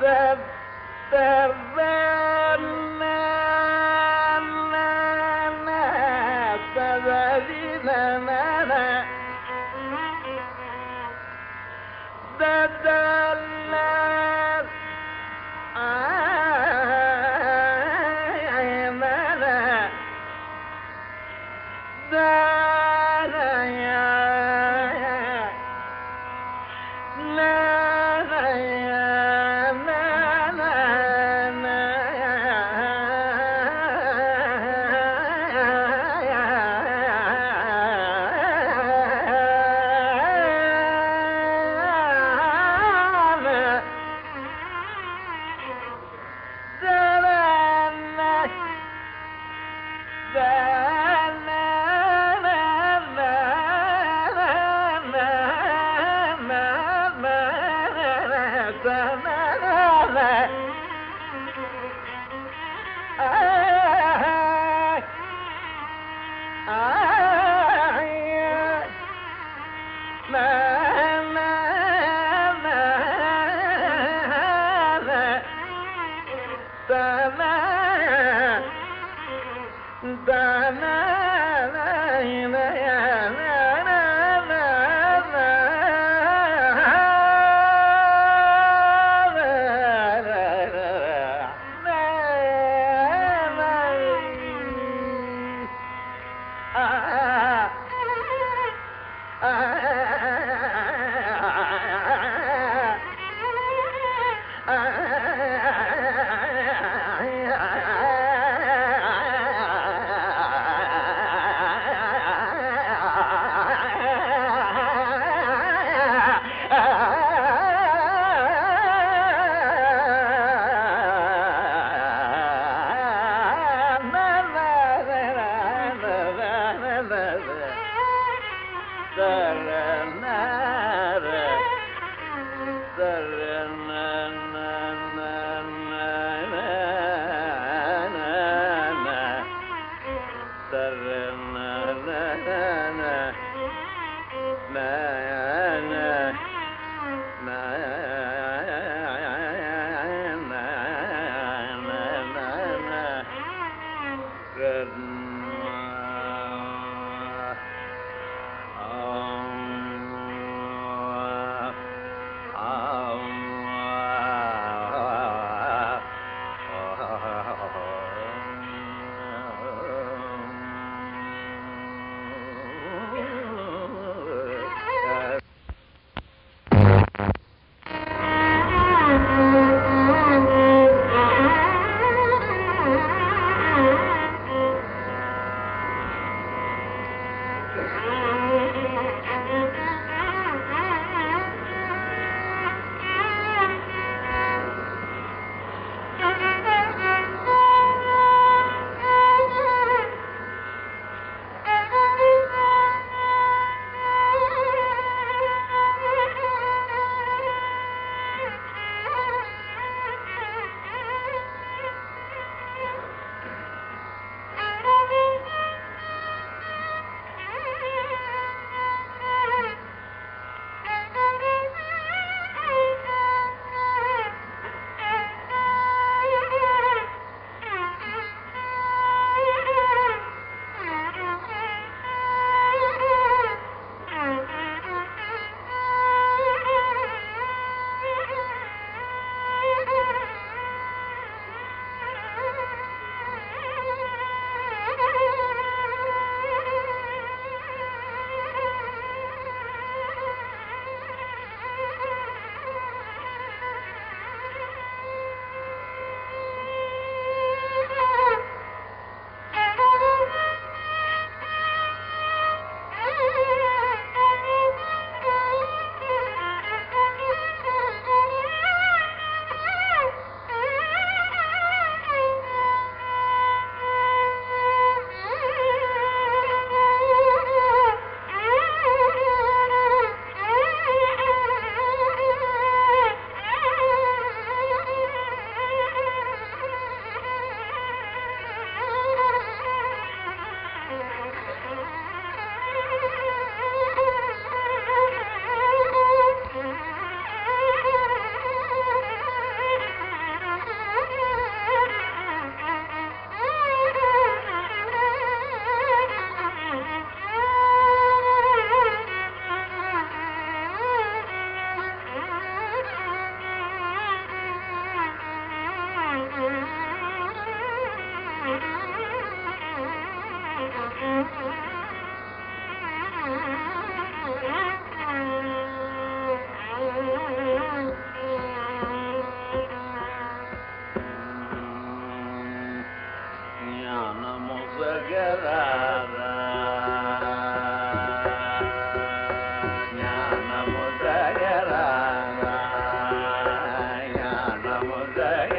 na गाना गाना was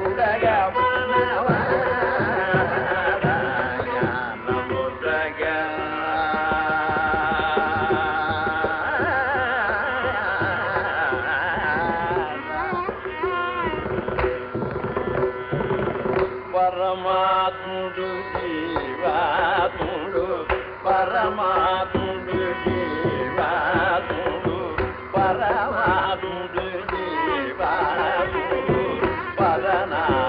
Back out. Jana.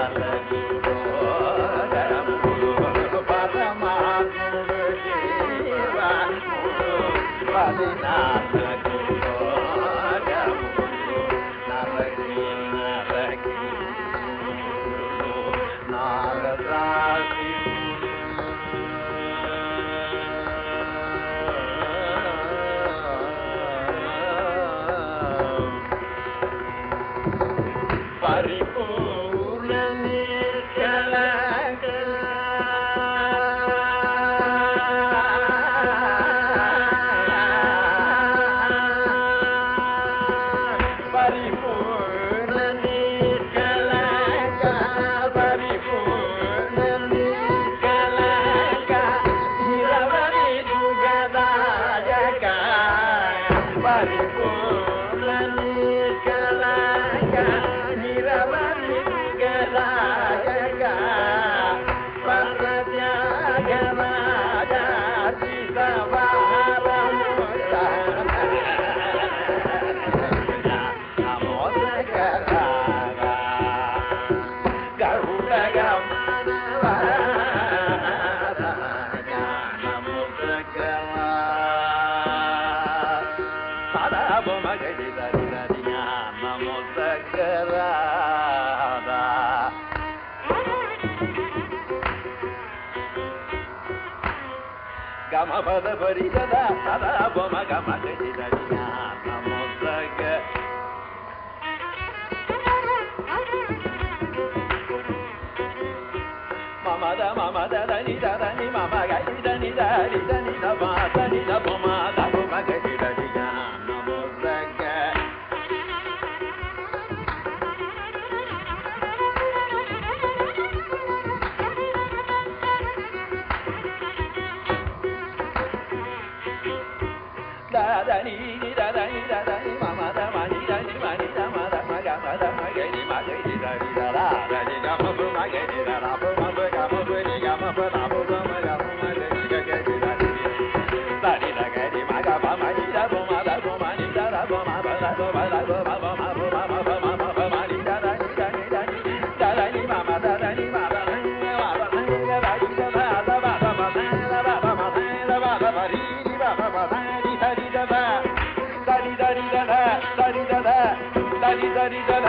la గమ పద పరిజద సదా బొమ గమ మమద మమద దని దని మమ గని దని దని దని దని దని బొమ దని Bye-bye. da